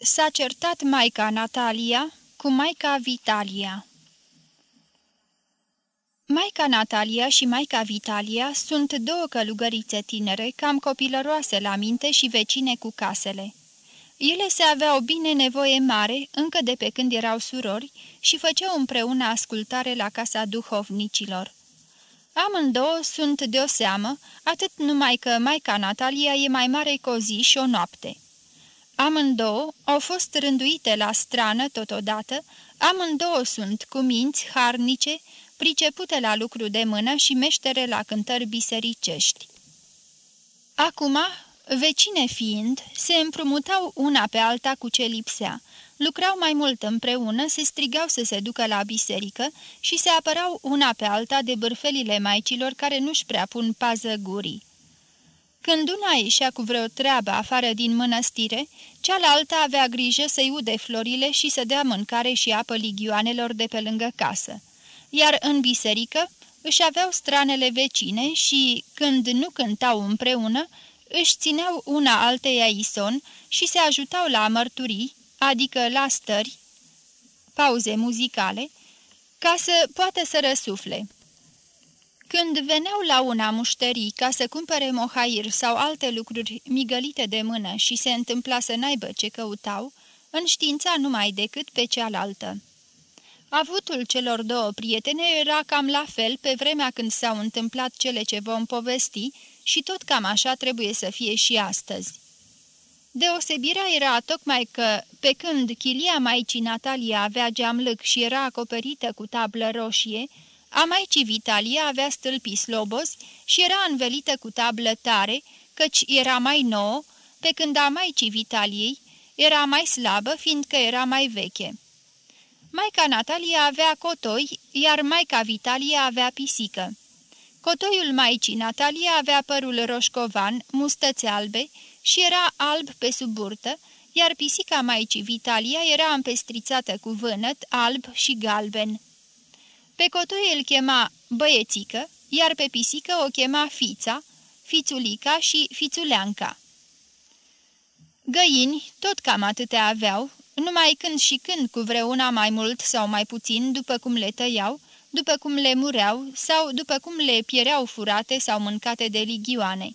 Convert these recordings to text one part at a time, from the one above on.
S-a certat maica Natalia cu maica Vitalia Maica Natalia și maica Vitalia sunt două călugărițe tinere, cam copilăroase la minte și vecine cu casele. Ele se aveau bine nevoie mare, încă de pe când erau surori, și făceau împreună ascultare la casa duhovnicilor. Amândouă sunt de o seamă, atât numai că maica Natalia e mai mare cu o zi și o noapte. Amândouă au fost rânduite la strană totodată, amândouă sunt cu minți harnice, pricepute la lucru de mână și meștere la cântări bisericești. Acum, vecine fiind, se împrumutau una pe alta cu ce lipsea, lucrau mai mult împreună, se strigau să se ducă la biserică și se apărau una pe alta de bârfelile maicilor care nu-și prea pun pază gurii. Când una ieșea cu vreo treabă afară din mănăstire, cealaltă avea grijă să-i ude florile și să dea mâncare și apă ligioanelor de pe lângă casă. Iar în biserică își aveau stranele vecine și, când nu cântau împreună, își țineau una alteia ison și se ajutau la mărturii, adică la stări, pauze muzicale, ca să poată să răsufle. Când veneau la una mușterii ca să cumpere mohair sau alte lucruri migălite de mână și se întâmpla să n-aibă ce căutau, înștiința numai decât pe cealaltă. Avutul celor două prietene era cam la fel pe vremea când s-au întâmplat cele ce vom povesti și tot cam așa trebuie să fie și astăzi. Deosebirea era tocmai că, pe când chilia Maicii Natalia avea geamlâc și era acoperită cu tablă roșie, a Maicii Vitalia avea stâlpi slobozi și era învelită cu tablă tare, căci era mai nouă, pe când a Maicii Vitaliei era mai slabă, fiindcă era mai veche. Maica Natalia avea cotoi, iar Maica Vitalia avea pisică. Cotoiul Maicii Natalia avea părul roșcovan, mustăți albe și era alb pe sub burtă, iar pisica Maicii Vitalia era împestrițată cu vânăt, alb și galben. Pe cotoi îl chema băiețică, iar pe pisică o chema fița, fițulica și fițuleanca. Găini tot cam atâtea aveau, numai când și când cu vreuna mai mult sau mai puțin, după cum le tăiau, după cum le mureau sau după cum le piereau furate sau mâncate de ligioane.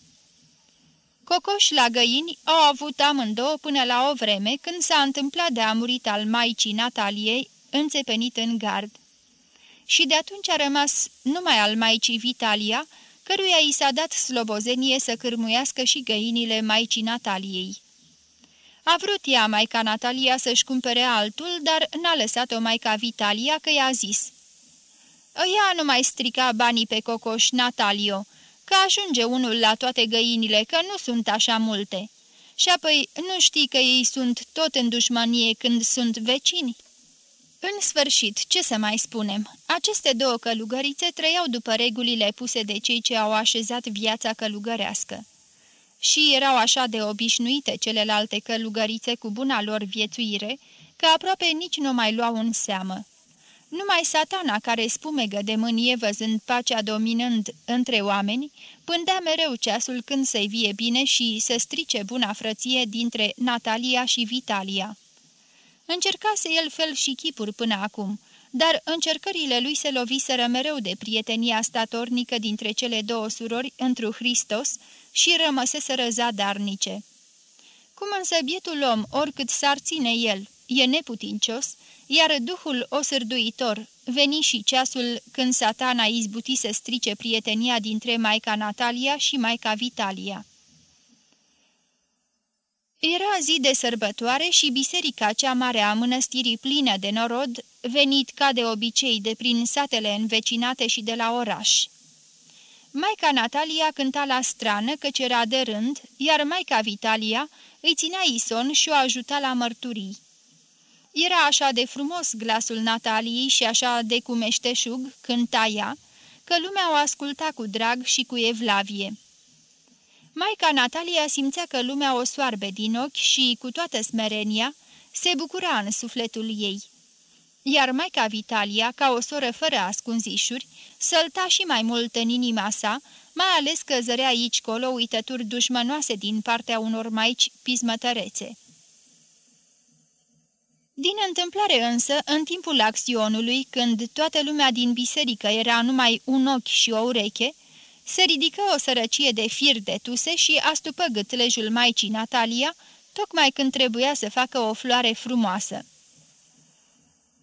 Cocoși la găini au avut amândouă până la o vreme când s-a întâmplat de a murit al maicii Nataliei, înțepenit în gard. Și de atunci a rămas numai al maicii Vitalia, căruia i s-a dat slobozenie să cârmuiască și găinile maicii Nataliei. A vrut ea, maica Natalia, să-și cumpere altul, dar n-a lăsat-o maica Vitalia că i-a zis. Ea nu mai strica banii pe cocoș, Natalio, că ajunge unul la toate găinile, că nu sunt așa multe. Și apoi nu știi că ei sunt tot în dușmanie când sunt vecini?" În sfârșit, ce să mai spunem, aceste două călugărițe trăiau după regulile puse de cei ce au așezat viața călugărească și erau așa de obișnuite celelalte călugărițe cu buna lor viețuire, că aproape nici nu mai luau în seamă. Numai satana care spumegă de mânie văzând pacea dominând între oameni, pândea mereu ceasul când să-i vie bine și să strice buna frăție dintre Natalia și Vitalia. Încercase el fel și chipuri până acum, dar încercările lui se loviseră mereu de prietenia statornică dintre cele două surori întru Hristos și rămăseseră zadarnice. Cum însă bietul om, oricât s-ar ține el, e neputincios, iar duhul osârduitor veni și ceasul când satana izbuti să strice prietenia dintre Maica Natalia și Maica Vitalia. Era zi de sărbătoare și biserica cea mare a mănăstirii plină de norod, venit ca de obicei de prin satele învecinate și de la oraș. Maica Natalia cânta la strană căci era de rând, iar Maica Vitalia îi ținea ison și o ajuta la mărturii. Era așa de frumos glasul Nataliei și așa de cumeșteșug cânta ea, că lumea o asculta cu drag și cu evlavie. Maica Natalia simțea că lumea o soarbe din ochi și, cu toată smerenia, se bucura în sufletul ei. Iar Maica Vitalia, ca o soră fără ascunzișuri, sălta și mai mult în inima sa, mai ales că zărea aici colo uitături dușmănoase din partea unor maici pismătărețe. Din întâmplare însă, în timpul acționului, când toată lumea din biserică era numai un ochi și o ureche, se ridică o sărăcie de fir de tuse și astupă gâtlejul maicii Natalia, tocmai când trebuia să facă o floare frumoasă.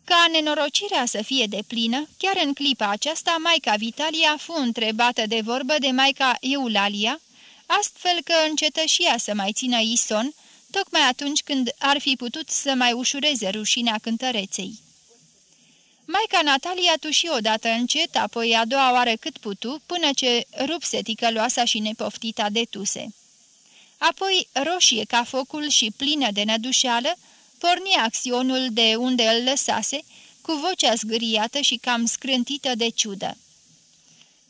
Ca nenorocirea să fie de plină, chiar în clipa aceasta, Maica Vitalia fu întrebată de vorbă de Maica Eulalia, astfel că încetă și ea să mai țină ison, tocmai atunci când ar fi putut să mai ușureze rușinea cântăreței. Maica Natalia tuși odată încet, apoi a doua oară cât putu, până ce rupse ticăloasa și nepoftita de tuse. Apoi, roșie ca focul și plină de nădușeală, porni acționul de unde îl lăsase, cu vocea zgâriată și cam scrântită de ciudă.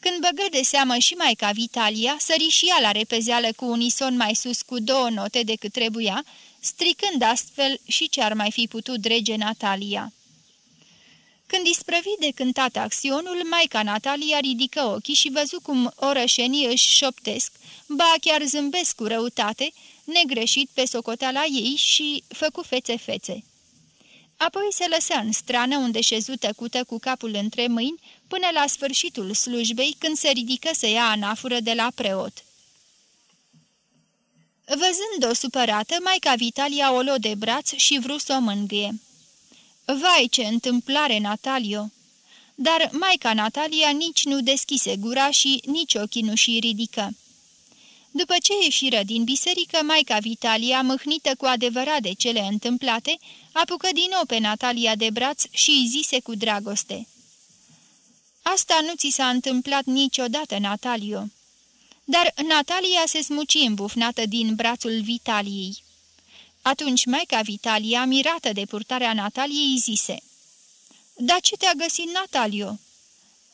Când băgă de seamă și Maica Vitalia, sări și ea la repezeală cu unison mai sus cu două note decât trebuia, stricând astfel și ce ar mai fi putut drege Natalia. Când isprăvi de cântat acționul, Maica Natalia ridică ochii și văzu cum orășenii își șoptesc, ba chiar zâmbesc cu răutate, negreșit pe socoteala ei și făcu fețe-fețe. Apoi se lăsă în strană unde șezu tăcută cu capul între mâini până la sfârșitul slujbei când se ridică să ia anafură de la preot. Văzând-o supărată, Maica Vitalia o luă de braț și vru să o mângâie. Vai, ce întâmplare, Natalio!" Dar Maica Natalia nici nu deschise gura și nici ochii nu și ridică. După ce ieșiră din biserică, Maica Vitalia, mâhnită cu adevărat de cele întâmplate, apucă din nou pe Natalia de braț și îi zise cu dragoste. Asta nu ți s-a întâmplat niciodată, Natalio." Dar Natalia se smuci îmbufnată din brațul Vitaliei. Atunci Maica Vitalia, mirată de purtarea Nataliei, zise Dar ce te-a găsit, Natalio?"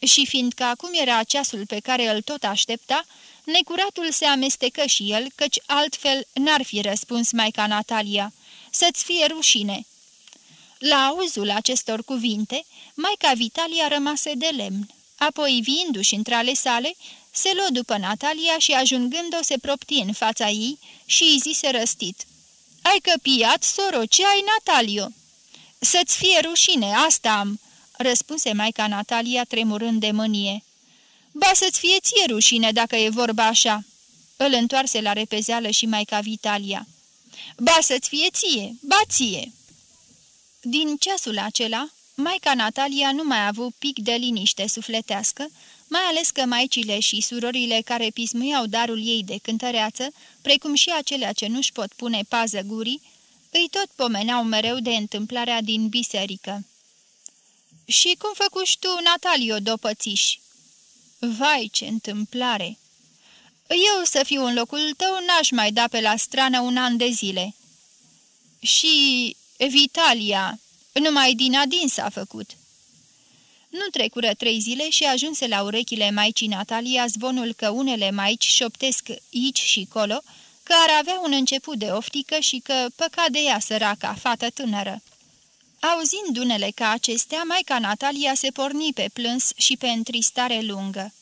Și fiindcă acum era ceasul pe care îl tot aștepta, necuratul se amestecă și el, căci altfel n-ar fi răspuns Maica Natalia. Să-ți fie rușine!" La auzul acestor cuvinte, Maica Vitalia rămase de lemn. Apoi, viindu-și între ale sale, se luă după Natalia și, ajungând-o, se propti în fața ei și îi zise răstit. Ai căpiat, soro, ce ai, Natalio?" Să-ți fie rușine, asta am!" răspunse Maica Natalia tremurând de mânie. Ba să-ți fie ție rușine dacă e vorba așa." Îl întoarse la repezeală și Maica Vitalia. Ba să-ți fie ție, ba ție!" Din ceasul acela, Maica Natalia nu mai a avut pic de liniște sufletească, mai ales că maicile și surorile care pismuiau darul ei de cântăreață, precum și acelea ce nu-și pot pune pază gurii, îi tot pomeneau mereu de întâmplarea din biserică. Și cum făcuși tu, Natalio, dopățiși?" Vai, ce întâmplare! Eu să fiu în locul tău, n-aș mai da pe la strană un an de zile." Și Vitalia, numai din adin s-a făcut." Nu trecură trei zile și ajunse la urechile maicii Natalia zvonul că unele maici șoptesc aici și colo, că ar avea un început de oftică și că păca de ea săraca, fată tânără. Auzind unele ca acestea, maica Natalia se porni pe plâns și pe întristare lungă.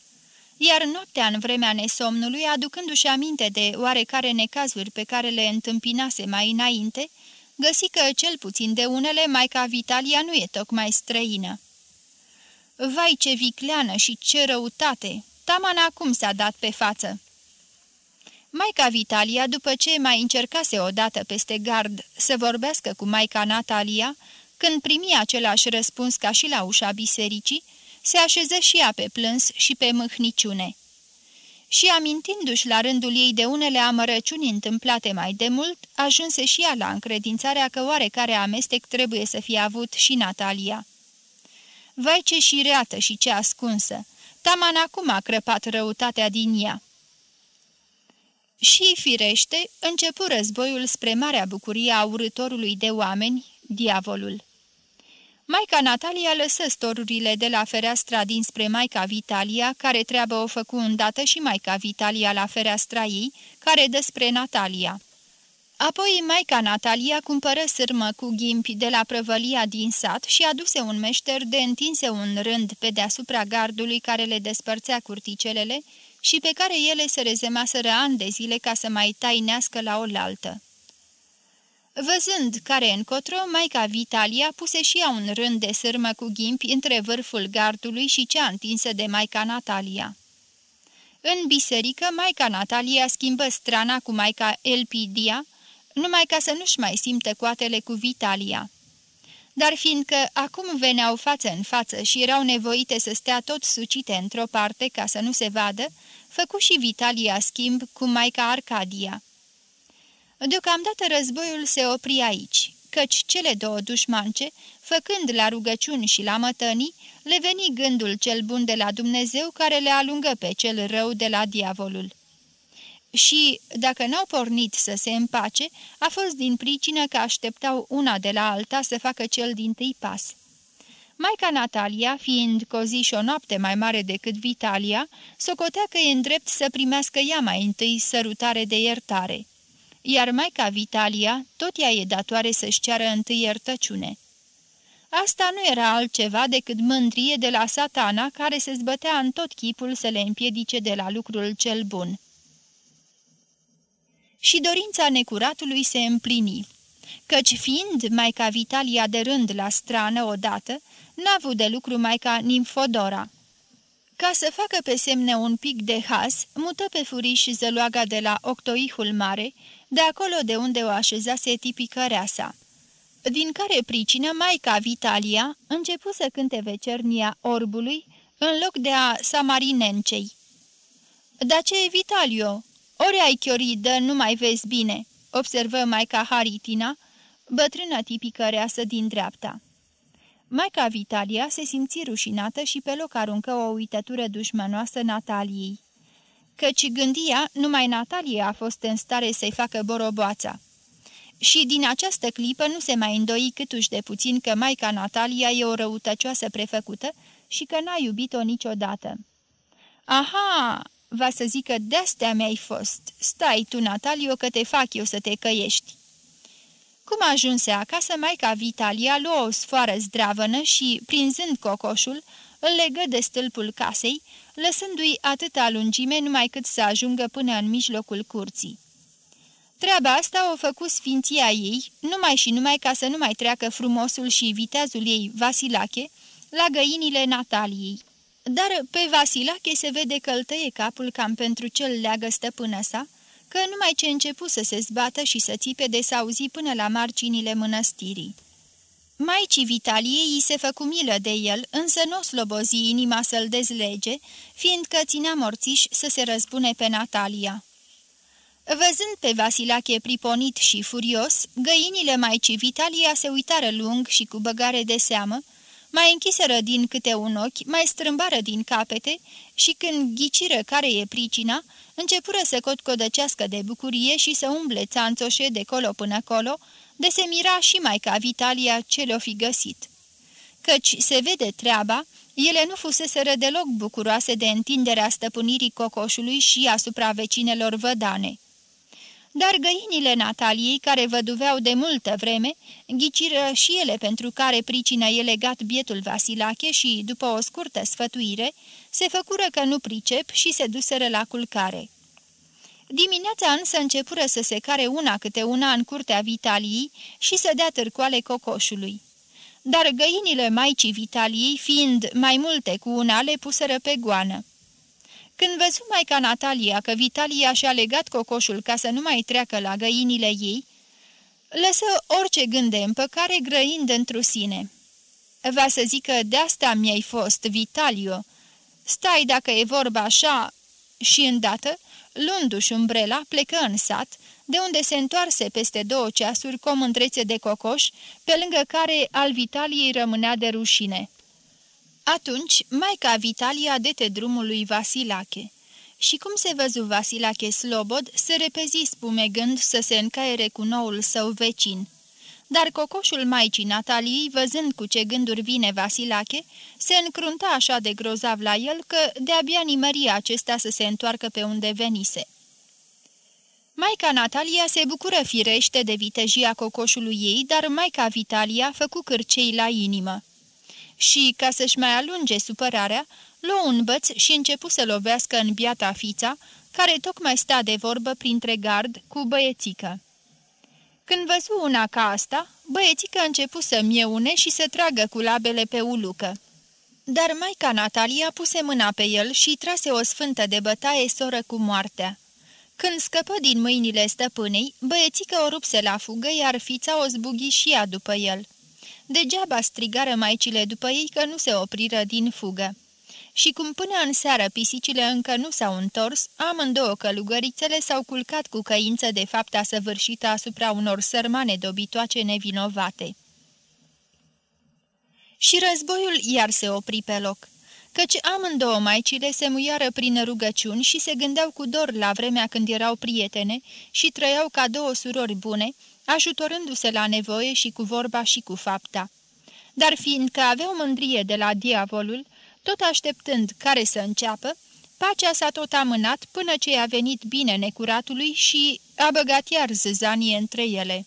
Iar noaptea în vremea nesomnului, aducându-și aminte de oarecare necazuri pe care le întâmpinase mai înainte, găsi că cel puțin de unele maica Vitalia nu e tocmai străină. Vai ce vicleană și ce răutate! Taman acum s-a dat pe față. Maica Vitalia, după ce mai încercase odată peste gard să vorbească cu maica Natalia, când primi același răspuns ca și la ușa bisericii, se așeză și ea pe plâns și pe mâhniciune. Și amintindu-și la rândul ei de unele amărăciuni întâmplate mai demult, ajunse și ea la încredințarea că oarecare amestec trebuie să fie avut și Natalia. Vai ce șireată și ce ascunsă! Taman acum a crăpat răutatea din ea. Și, firește, începu războiul spre marea bucurie a urătorului de oameni, diavolul. Maica Natalia lăsă storurile de la fereastra dinspre Maica Vitalia, care treabă o făcu îndată și Maica Vitalia la fereastra ei, care dă spre Natalia. Apoi Maica Natalia cumpără sârmă cu ghimpi de la prăvălia din sat și aduse un meșter de întinse un rând pe deasupra gardului care le despărțea curticelele și pe care ele se rezemaseră ani de zile ca să mai tainească la oaltă. Văzând care încotro, Maica Vitalia puse și ea un rând de sârmă cu ghimpi între vârful gardului și cea întinsă de Maica Natalia. În biserică, Maica Natalia schimbă strana cu Maica Elpidia, numai ca să nu-și mai simtă coatele cu Vitalia. Dar fiindcă acum veneau față în față și erau nevoite să stea tot sucite într-o parte ca să nu se vadă, făcu și Vitalia schimb cu Maica Arcadia. Deocamdată războiul se opri aici, căci cele două dușmance, făcând la rugăciuni și la mătănii, le veni gândul cel bun de la Dumnezeu care le alungă pe cel rău de la diavolul. Și, dacă n-au pornit să se împace, a fost din pricină că așteptau una de la alta să facă cel din tâi pas. Maica Natalia, fiind cu o zi și o noapte mai mare decât Vitalia, socotea că e îndrept să primească ea mai întâi sărutare de iertare iar Maica Vitalia tot ea e datoare să-și ceară întâi iertăciune. Asta nu era altceva decât mândrie de la satana care se zbătea în tot chipul să le împiedice de la lucrul cel bun. Și dorința necuratului se împlini, căci fiind Maica Vitalia de rând la strană odată, n-a avut de lucru Maica Nimfodora. Ca să facă pe semne un pic de has, mută pe furiș zăloaga de la Octoihul Mare, de acolo de unde o așezase tipicăreasa. Din care pricină Maica Vitalia începu să cânte vecernia orbului în loc de a samarinencei. Da ce e Vitalio? Ori ai chioridă, nu mai vezi bine," observă Maica Haritina, bătrână tipicăreasă din dreapta. Maica Vitalia se simți rușinată și pe loc aruncă o uitătură dușmănoasă Nataliei căci gândia numai Natalie a fost în stare să-i facă boroboața. Și din această clipă nu se mai îndoi câtuși de puțin că Maica Natalia e o răutăcioasă prefăcută și că n-a iubit-o niciodată. Aha!" Va să zică, de-astea mi-ai fost. Stai tu, Natalio, că te fac eu să te căiești." Cum ajunse acasă, Maica Vitalia luă o sfoară zdravănă și, prinzând cocoșul, îl legă de stâlpul casei, lăsându-i atâta lungime numai cât să ajungă până în mijlocul curții. Treaba asta o făcu sfinția ei, numai și numai ca să nu mai treacă frumosul și viteazul ei Vasilache la găinile Nataliei. Dar pe Vasilache se vede că îl tăie capul cam pentru cel leagă stăpână sa, că numai ce începu să se zbată și să țipe de sauzi până la marginile mănăstirii. Maicii Vitaliei îi se făcu milă de el, însă nu o slobozi inima să-l dezlege, fiindcă ținea morțiș să se răzbune pe Natalia. Văzând pe Vasilache priponit și furios, găinile Maicii Vitalia se uitară lung și cu băgare de seamă, mai închiseră din câte un ochi, mai strâmbară din capete și când ghiciră care e pricina, începură să cotcodăcească de bucurie și să umble țanțoșe de colo până colo, de se mira și mai ca Vitalia ce le-o fi găsit. Căci se vede treaba, ele nu fuseseră deloc bucuroase de întinderea stăpânirii cocoșului și asupra vecinelor vădane. Dar găinile Nataliei, care văduveau de multă vreme, ghiciră și ele pentru care pricină e legat bietul Vasilache și, după o scurtă sfătuire, se făcură că nu pricep și se duseră la culcare. Dimineața însă începură să se care una câte una în curtea Vitaliei și să dea târcoale cocoșului. Dar găinile maicii Vitaliei, fiind mai multe cu una, le puseră pe goană. Când văzu maica Natalia că Vitalia și-a legat cocoșul ca să nu mai treacă la găinile ei, lăsă orice gând de împăcare grăind într sine. Va să zică, de-asta mi-ai fost, Vitalio. Stai dacă e vorba așa... Și îndată luându-și umbrela, plecă în sat, de unde se întoarse peste două ceasuri cu o mândrețe de cocoș, pe lângă care al Vitaliei rămânea de rușine. Atunci, maica Vitalia dete drumul lui Vasilache. Și cum se văzu Vasilache slobod, se repezi spumegând să se încaiere cu noul său vecin. Dar cocoșul maicii Nataliei, văzând cu ce gânduri vine Vasilache, se încrunta așa de grozav la el că de-abia nimăria acesta să se întoarcă pe unde venise. Maica Natalia se bucură firește de vitejia cocoșului ei, dar maica Vitalia făcu cârcei la inimă. Și, ca să-și mai alunge supărarea, luă un băț și începu să lovească în biata fița, care tocmai sta de vorbă printre gard cu băiețică. Când văzu una ca asta, băiețică începu să mieune și să tragă cu labele pe ulucă. Dar maica Natalia puse mâna pe el și trase o sfântă de bătaie soră cu moartea. Când scăpă din mâinile stăpânei, băiețică o rupse la fugă, iar fița o zbughi și ea după el. Degeaba strigară maicile după ei că nu se opriră din fugă. Și cum până în seară pisicile încă nu s-au întors, amândouă călugărițele s-au culcat cu căință de fapta săvârșită asupra unor sărmane dobitoace nevinovate. Și războiul iar se opri pe loc căci amândouă maicile se muiară prin rugăciuni și se gândeau cu dor la vremea când erau prietene și trăiau ca două surori bune, ajutorându-se la nevoie și cu vorba și cu fapta. Dar fiindcă aveau mândrie de la diavolul, tot așteptând care să înceapă, pacea s-a tot amânat până ce a venit bine necuratului și a băgat iar zăzanie între ele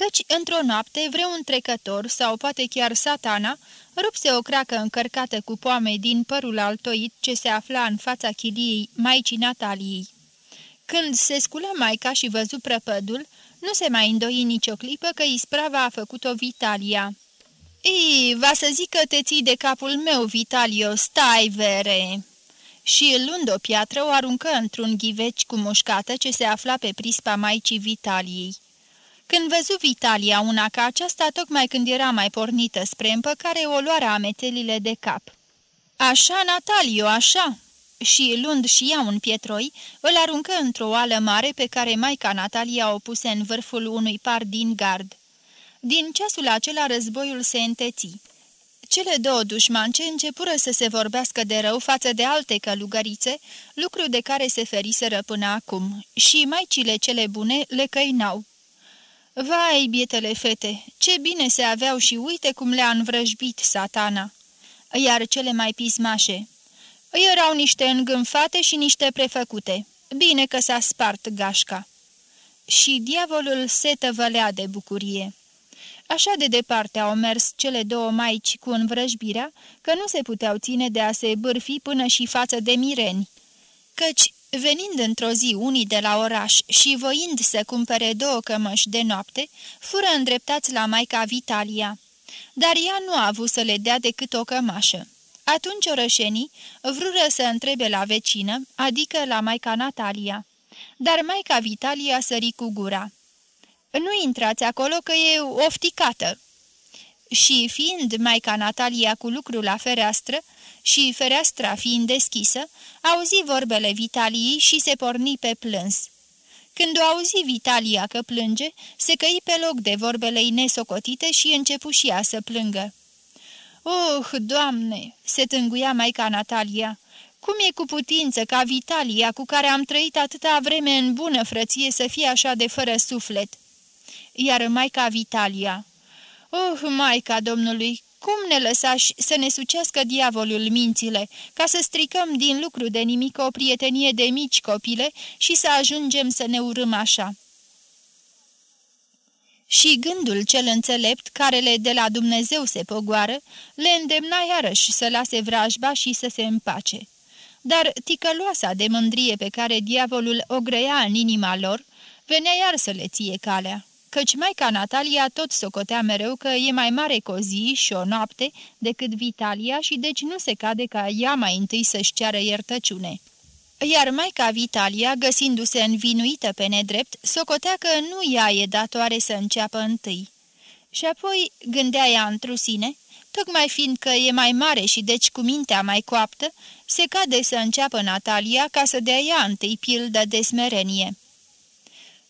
căci într-o noapte vreun trecător sau poate chiar satana rupse o cracă încărcată cu poame din părul altoit ce se afla în fața chiliei Maicii Nataliei. Când se sculă Maica și văzu prăpădul, nu se mai îndoi nicio clipă că isprava a făcut-o Vitalia. Ei, va să zic că te ții de capul meu, Vitalio, stai, vere!" Și luând o piatră, o aruncă într-un ghiveci cu mușcată ce se afla pe prispa Maicii Vitaliei. Când văzu Vitalia una ca aceasta, tocmai când era mai pornită spre împăcare, o luară ametelile de cap. Așa, Natalio, așa!" Și, luând și ea un pietroi, îl aruncă într-o oală mare pe care maica Natalia o puse în vârful unui par din gard. Din ceasul acela războiul se înteți. Cele două dușmance începură să se vorbească de rău față de alte călugărițe, lucru de care se feriseră până acum, și maicile cele bune le căinau. Vai, bietele fete, ce bine se aveau și uite cum le-a învrăjbit satana! Iar cele mai pismașe... Erau niște îngânfate și niște prefăcute. Bine că s-a spart gașca. Și diavolul se tăvălea de bucurie. Așa de departe au mers cele două maici cu învrăjbirea, că nu se puteau ține de a se bârfi până și față de mireni, căci Venind într-o zi unii de la oraș și voind să cumpere două cămăși de noapte, fură îndreptați la maica Vitalia. Dar ea nu a avut să le dea decât o cămașă. Atunci orășenii vrură să întrebe la vecină, adică la maica Natalia. Dar maica Vitalia sări cu gura. Nu intrați acolo că e ofticată." Și fiind maica Natalia cu lucru la fereastră, și, fereastra fiind deschisă, auzi vorbele Vitaliei și se porni pe plâns. Când o auzi Vitalia că plânge, se căi pe loc de vorbele ei nesocotite și începu și ea să plângă. Oh, Doamne!" se tânguia Maica Natalia. Cum e cu putință ca Vitalia, cu care am trăit atâta vreme în bună frăție, să fie așa de fără suflet?" Iar Maica Vitalia... Oh, Maica Domnului, cum ne lăsași să ne sucească diavolul mințile, ca să stricăm din lucru de nimic o prietenie de mici copile și să ajungem să ne urâm așa? Și gândul cel înțelept, care le de la Dumnezeu se pogoară, le îndemna iarăși să lase vrajba și să se împace. Dar ticăloasa de mândrie pe care diavolul o grăia în inima lor, venea iar să le ție calea căci maica Natalia tot socotea mereu că e mai mare cu o zi și o noapte decât Vitalia și deci nu se cade ca ea mai întâi să-și ceară iertăciune. Iar maica Vitalia, găsindu-se învinuită pe nedrept, socotea că nu ea e datoare să înceapă întâi. Și apoi gândea ea într sine, tocmai fiindcă e mai mare și deci cu mintea mai coaptă, se cade să înceapă Natalia ca să dea ea întâi pildă de smerenie.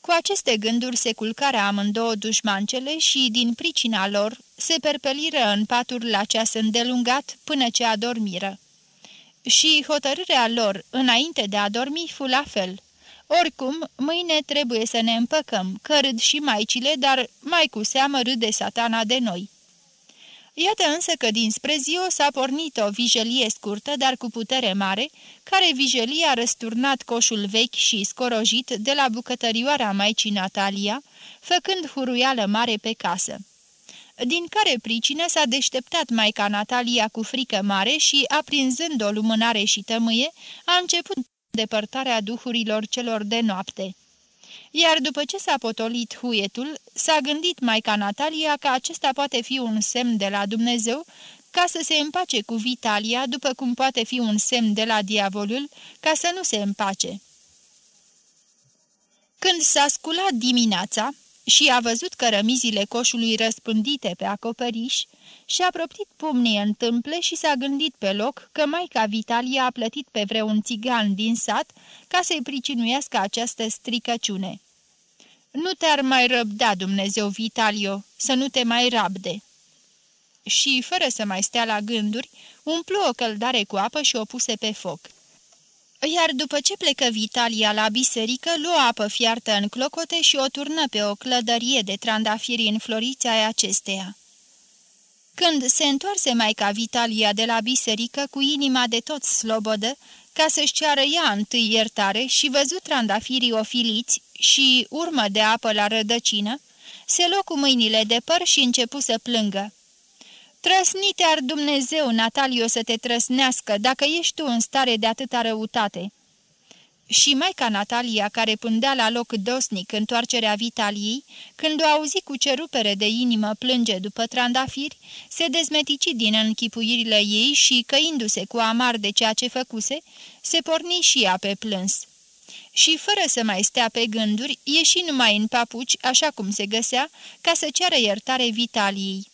Cu aceste gânduri se culcară amândouă dușmancele și, din pricina lor, se perpeliră în paturi la ceas îndelungat până ce adormiră. Și hotărârea lor, înainte de a dormi, fu la fel. Oricum, mâine trebuie să ne împăcăm, că râd și maicile, dar mai cu seamă râde satana de noi. Iată însă că dinspre ziua s-a pornit o vijelie scurtă, dar cu putere mare, care vijelie a răsturnat coșul vechi și scorojit de la bucătărioara Maicii Natalia, făcând huruială mare pe casă. Din care pricină s-a deșteptat Maica Natalia cu frică mare și, aprinzând o lumânare și tămâie, a început depărtarea duhurilor celor de noapte. Iar după ce s-a potolit huietul, s-a gândit Maica Natalia că acesta poate fi un semn de la Dumnezeu ca să se împace cu Vitalia, după cum poate fi un semn de la diavolul ca să nu se împace. Când s-a sculat dimineața și a văzut cărămizile coșului răspândite pe acoperiș, și-a proptit pumnii în tâmple și s-a gândit pe loc că maica Vitalia a plătit pe vreun țigan din sat ca să-i pricinuiască această stricăciune. Nu te-ar mai răbda, Dumnezeu Vitalio, să nu te mai rabde." Și, fără să mai stea la gânduri, umplu o căldare cu apă și o puse pe foc. Iar după ce plecă Vitalia la biserică, luă apă fiartă în clocote și o turnă pe o clădărie de trandafiri înfloriți ai acesteia. Când se întoarse Maica Vitalia de la biserică cu inima de tot slobodă, ca să-și ceară ea întâi iertare și văzut trandafirii ofiliți și urmă de apă la rădăcină, se luă cu mâinile de păr și începu să plângă. Trăsnite ar Dumnezeu, Natalio, să te trăsnească, dacă ești tu în stare de atâta răutate!" Și maica Natalia, care pândea la loc dosnic întoarcerea Vitaliei, când o auzi cu cerupere de inimă plânge după trandafiri, se dezmetici din închipuirile ei și, căindu-se cu amar de ceea ce făcuse, se porni și ea pe plâns. Și, fără să mai stea pe gânduri, ieși numai în papuci, așa cum se găsea, ca să ceară iertare Vitaliei.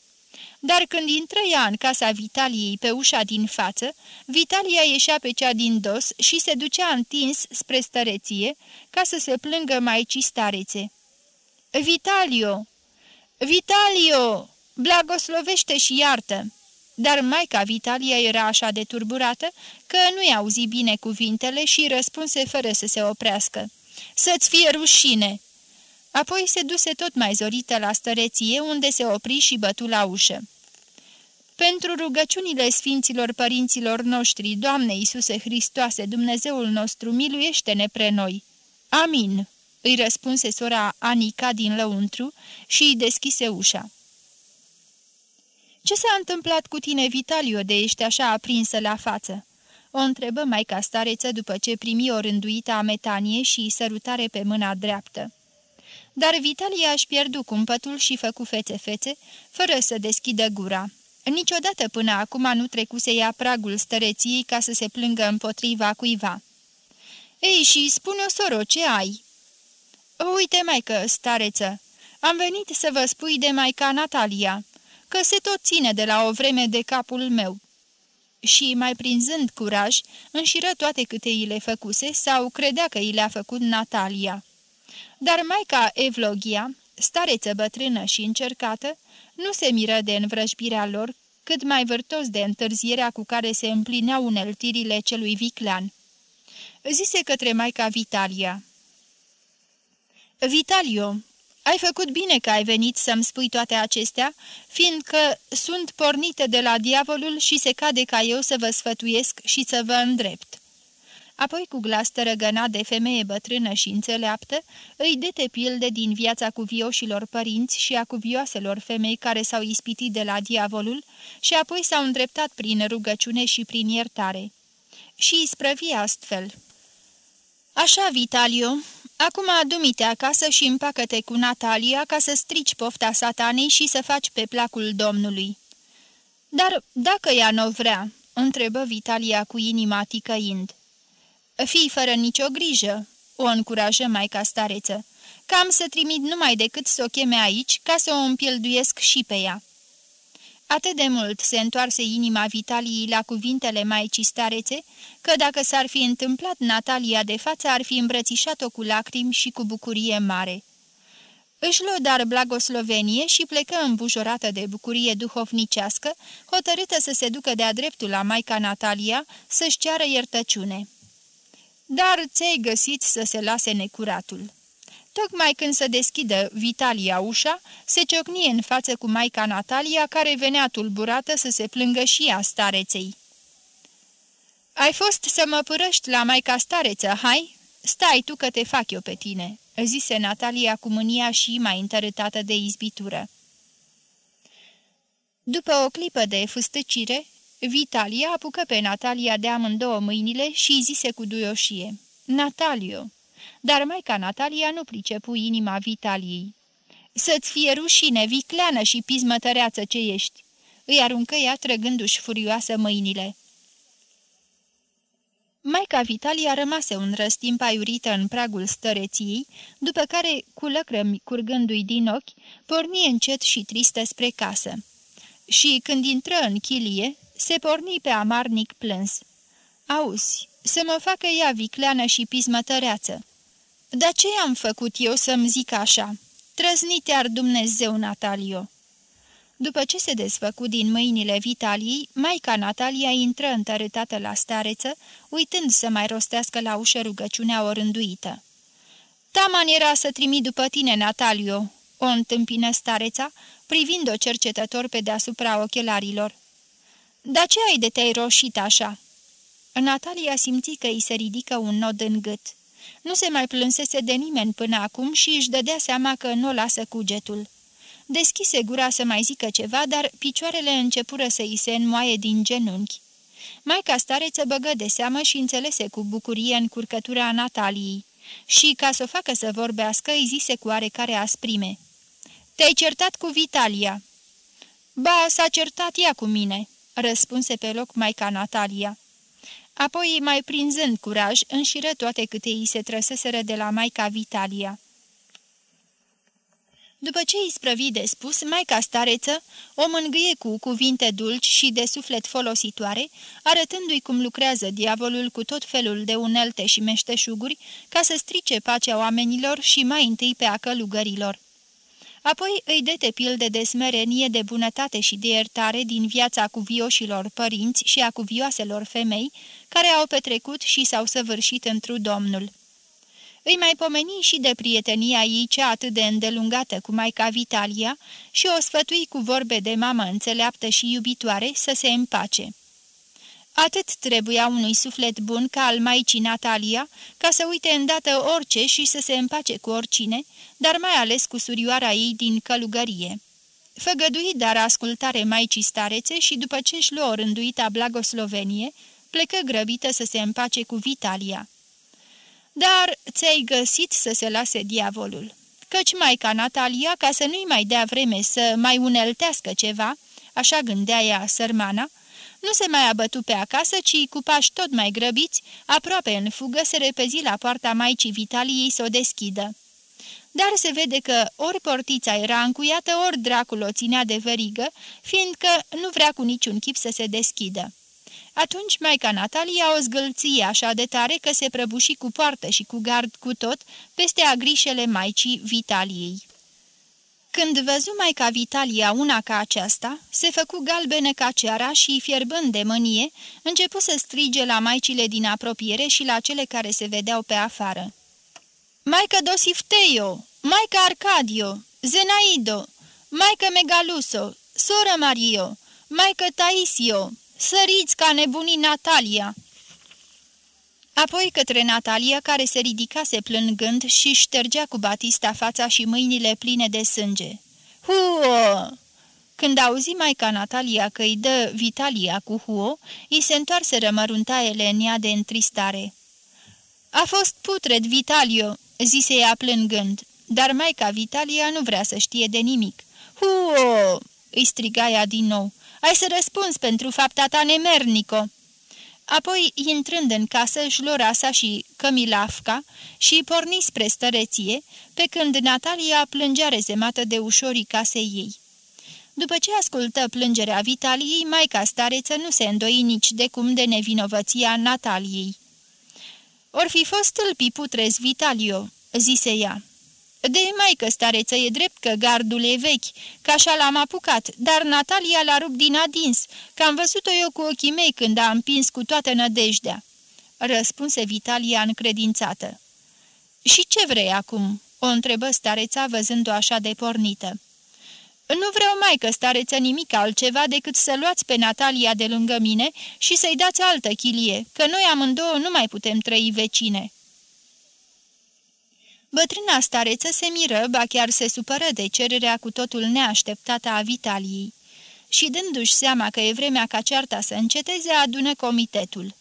Dar când intră ea în casa Vitaliei pe ușa din față, Vitalia ieșea pe cea din dos și se ducea întins spre stăreție ca să se plângă maicii starețe. Vitalio! Vitalio! Blagoslovește și iartă!" Dar maica Vitalia era așa de turburată că nu-i auzi bine cuvintele și răspunse fără să se oprească. Să-ți fie rușine!" Apoi se duse tot mai zorită la stăreție, unde se opri și bătu la ușă. Pentru rugăciunile Sfinților Părinților noștri, Doamne Iisuse Hristoase, Dumnezeul nostru, miluiește-ne pre noi. Amin, îi răspunse sora Anica din lăuntru și îi deschise ușa. Ce s-a întâmplat cu tine, Vitalio, de ești așa aprinsă la față?" O întrebă maica stareță după ce primi o rânduită ametanie și sărutare pe mâna dreaptă. Dar Vitalia își pierdu cumpătul și făcu fețe-fețe, fără să deschidă gura. Niciodată până acum nu trecuse ea pragul stăreției ca să se plângă împotriva cuiva. Ei, și spune-o, soro, ce ai?" Uite, maică, stareță, am venit să vă spui de maica Natalia, că se tot ține de la o vreme de capul meu." Și, mai prinzând curaj, înșiră toate câte îi le făcuse sau credea că îi le-a făcut Natalia. Dar maica Evlogia, stareță bătrână și încercată, nu se miră de învrăjbirea lor, cât mai vârtos de întârzierea cu care se împlineau uneltirile celui viclean. Zise către maica Vitalia. Vitalio, ai făcut bine că ai venit să-mi spui toate acestea, fiindcă sunt pornite de la diavolul și se cade ca eu să vă sfătuiesc și să vă îndrept. Apoi, cu glas tărăgănat de femeie bătrână și înțeleaptă, îi dete pilde din viața cuvioșilor părinți și a cuvioaselor femei care s-au ispitit de la diavolul și apoi s-au îndreptat prin rugăciune și prin iertare. Și îi sprăvi astfel. Așa, Vitalio, acum adu-mi-te acasă și împacă-te cu Natalia ca să strici pofta satanei și să faci pe placul Domnului." Dar dacă ea nu vrea?" întrebă Vitalia cu inima ticăind. Fii fără nicio grijă," o încurajă maica stareță. Cam să trimit numai decât să o cheme aici, ca să o împilduiesc și pe ea." Atât de mult se întoarse inima Vitaliei la cuvintele maicii starețe, că dacă s-ar fi întâmplat Natalia de față, ar fi îmbrățișat-o cu lacrimi și cu bucurie mare. Își luă dar blagoslovenie și plecă îmbujorată de bucurie duhovnicească, hotărâtă să se ducă de-a dreptul la Maica Natalia să-și ceară iertăciune. Dar ți-ai găsit să se lase necuratul. Tocmai când se deschidă Vitalia ușa, se ciocnie în față cu maica Natalia, care venea tulburată să se plângă și ea stareței. Ai fost să mă părăști la maica stareță, hai? Stai tu că te fac eu pe tine," zise Natalia cu mânia și mai întărâtată de izbitură. După o clipă de fustăcire, Vitalia apucă pe Natalia de amândouă mâinile și zise cu duioșie. Natalio, dar maica Natalia nu pricepu inima Vitaliei. Să-ți fie rușine, vicleană și pismătăreață ce ești!" îi aruncă ea trăgându-și furioasă mâinile. Maica Vitalia rămase un răstimp aiurită în pragul stăreției, după care, cu lăcrămi curgându-i din ochi, porni încet și tristă spre casă. Și când intră în chilie, se porni pe amarnic plâns. Auzi, să mă facă ea vicleană și pismătăreață. Dar ce am făcut eu să-mi zic așa? Trăznite ar Dumnezeu, Natalio!" După ce se desfăcu din mâinile Vitaliei, maica Natalia intră întărâtată la stareță, uitând să mai rostească la ușă rugăciunea orânduită. Taman era să trimit după tine, Natalio," o întâmpină stareța, privind-o cercetător pe deasupra ochelarilor. Dar ce ai de te-ai roșit așa?" Natalia simți că îi se ridică un nod în gât. Nu se mai plânsese de nimeni până acum și își dădea seama că nu o lasă cugetul. Deschise gura să mai zică ceva, dar picioarele începură să îi se înmoaie din genunchi. Maica stareță băgă de seamă și înțelese cu bucurie încurcătura Nataliei și, ca să o facă să vorbească, îi zise cu oarecare asprime. Te-ai certat cu Vitalia." Ba, s-a certat ea cu mine," răspunse pe loc Maica Natalia. Apoi, mai prinzând curaj, înșiră toate câte îi se trăseseră de la Maica Vitalia. După ce îi sprăvi de spus, Maica stareță o mângâie cu cuvinte dulci și de suflet folositoare, arătându-i cum lucrează diavolul cu tot felul de unelte și meșteșuguri ca să strice pacea oamenilor și mai întâi pe a călugărilor. Apoi îi dete pilde de smerenie, de bunătate și de iertare din viața cuvioșilor părinți și a cuvioaselor femei care au petrecut și s-au săvârșit întru Domnul. Îi mai pomeni și de prietenia ei cea atât de îndelungată cu Maica Vitalia și o sfătui cu vorbe de mamă înțeleaptă și iubitoare să se împace. Atât trebuia unui suflet bun ca al Maicii Natalia ca să uite îndată orice și să se împace cu oricine, dar mai ales cu surioara ei din călugărie. Făgădui dar ascultare Maicii starețe și după ce își luă rânduita blagoslovenie, plecă grăbită să se împace cu Vitalia. Dar ți-ai găsit să se lase diavolul, căci Maica Natalia, ca să nu-i mai dea vreme să mai uneltească ceva, așa gândea ea sărmana, nu se mai abătu pe acasă, ci cu pași tot mai grăbiți, aproape în fugă, se repezi la poarta Maicii Vitaliei să o deschidă. Dar se vede că ori portița era încuiată, ori dracul o ținea de verigă, fiindcă nu vrea cu niciun chip să se deschidă. Atunci Maica Natalia o zgâlție așa de tare că se prăbuși cu poartă și cu gard cu tot peste agrișele Maicii Vitaliei. Când văzu Maica Vitalia una ca aceasta, se făcu galbenă ca ceara și, fierbând de mânie, începu să strige la maicile din apropiere și la cele care se vedeau pe afară. Maica Dosifteio! Maica Arcadio! Zenaido! Maica Megaluso! Soră Mario! Maica Taisio! Săriți ca nebunii Natalia!" Apoi către Natalia, care se ridicase plângând și ștergea cu Batista fața și mâinile pline de sânge. Huo! Când auzi Maica Natalia că îi dă Vitalia cu Huo, îi se întoarse rămăruntaiele în ea de întristare. A fost putred, Vitalio!" zise ea plângând, dar Maica Vitalia nu vrea să știe de nimic. Huo! îi striga ea din nou. Ai să răspunzi pentru fapta ta nemernico." Apoi, intrând în casă, își lua rasa și cămilafca și porni spre stăreție, pe când Natalia plângea rezemată de ușorii casei ei. După ce ascultă plângerea Vitaliei, maica stareță nu se îndoi nici de cum de nevinovăția Nataliei. Or fi fost tâlpii putrezi, Vitalio," zise ea. De maică stareță e drept că gardul e vechi, că așa l-am apucat, dar Natalia l-a rupt din adins, că am văzut-o eu cu ochii mei când a împins cu toată nădejdea." Răspunse Vitalia încredințată. Și ce vrei acum?" o întrebă stareța văzând-o așa de pornită. Nu vreau mai că stareță nimic altceva decât să luați pe Natalia de lângă mine și să-i dați altă chilie, că noi amândouă nu mai putem trăi vecine." Bătrâna stareță se miră, ba chiar se supără de cererea cu totul neașteptată a Vitaliei și dându-și seama că e vremea ca cearta să înceteze, adună comitetul.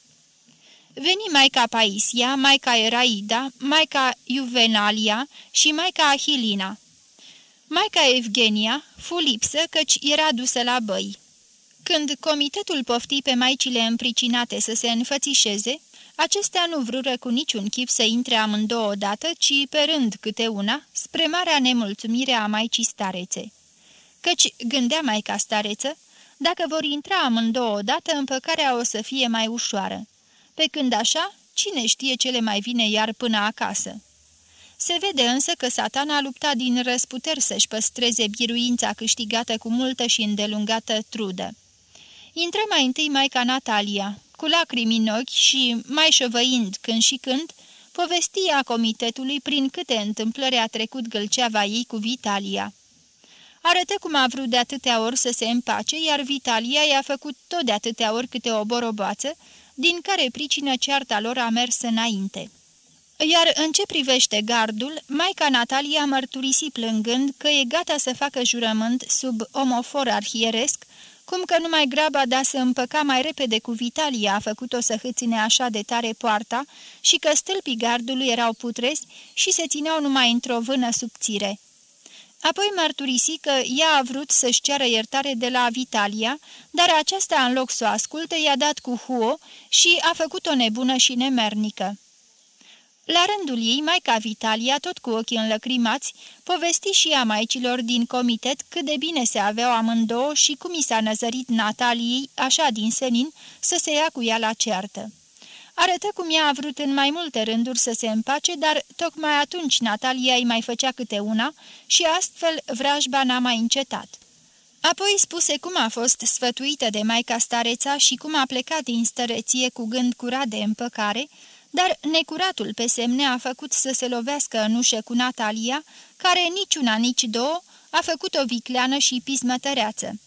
Veni maica Paisia, maica Eraida, maica Juvenalia și maica Ahilina. Maica Evgenia fu lipsă căci era dusă la băi. Când comitetul pofti pe maicile împricinate să se înfățișeze, acestea nu vrură cu niciun chip să intre amândouă odată, ci pe rând câte una, spre marea nemulțumire a maicii starețe. Căci, gândea maica stareță, dacă vor intra amândouă odată, împăcarea o să fie mai ușoară. Pe când așa, cine știe ce le mai vine iar până acasă? Se vede însă că satana a luptat din răsputeri să-și păstreze biruința câștigată cu multă și îndelungată trudă. Intră mai întâi Maica Natalia, cu lacrimi în ochi și, mai șovăind când și când, povestia comitetului prin câte întâmplări a trecut gâlceava ei cu Vitalia. Arătă cum a vrut de atâtea ori să se împace, iar Vitalia i-a făcut tot de atâtea ori câte o boroboață, din care pricină cearta lor a mers înainte. Iar în ce privește gardul, Maica Natalia mărturisi plângând că e gata să facă jurământ sub omofor arhieresc, cum că numai graba de a se împăca mai repede cu Vitalia a făcut-o să hâține așa de tare poarta și că stâlpii gardului erau putrezi și se țineau numai într-o vână subțire. Apoi mărturisi că ea a vrut să-și ceară iertare de la Vitalia, dar aceasta, în loc să o asculte, i-a dat cu huo și a făcut-o nebună și nemernică. La rândul ei, Maica Vitalia, tot cu ochii înlăcrimați, povesti și ea maicilor din comitet cât de bine se aveau amândouă și cum i s-a năzărit Nataliei, așa din senin, să se ia cu ea la ceartă. Arătă cum ea a vrut în mai multe rânduri să se împace, dar tocmai atunci Natalia îi mai făcea câte una și astfel vrajba n-a mai încetat. Apoi spuse cum a fost sfătuită de Maica Stareța și cum a plecat din stăreție cu gând curat de împăcare, dar necuratul pe semne a făcut să se lovească în ușă cu Natalia, care nici una, nici două a făcut o vicleană și pismătăreață.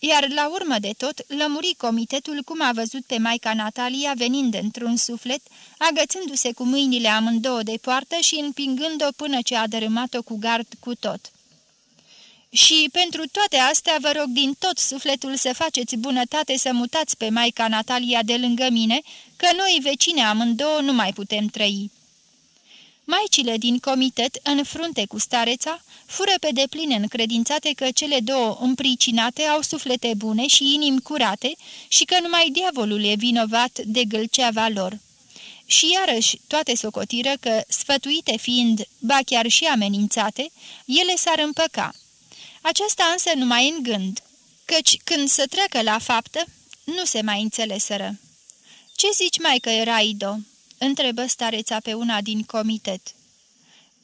Iar la urmă de tot, lămuri comitetul cum a văzut pe Maica Natalia venind într-un suflet, agățându-se cu mâinile amândouă de poartă și împingând-o până ce a dărâmat-o cu gard cu tot. Și pentru toate astea vă rog din tot sufletul să faceți bunătate să mutați pe Maica Natalia de lângă mine, că noi vecine amândouă nu mai putem trăi." Maicile din comitet, în frunte cu stareța, fură pe deplin încredințate că cele două împricinate au suflete bune și inimi curate și că numai diavolul e vinovat de gâlceava lor. Și iarăși toate socotiră că, sfătuite fiind, ba chiar și amenințate, ele s-ar împăca. Aceasta însă numai în gând, căci când se treacă la faptă, nu se mai înțeleseră. Ce zici, mai că era Ido?" întrebă stareța pe una din comitet.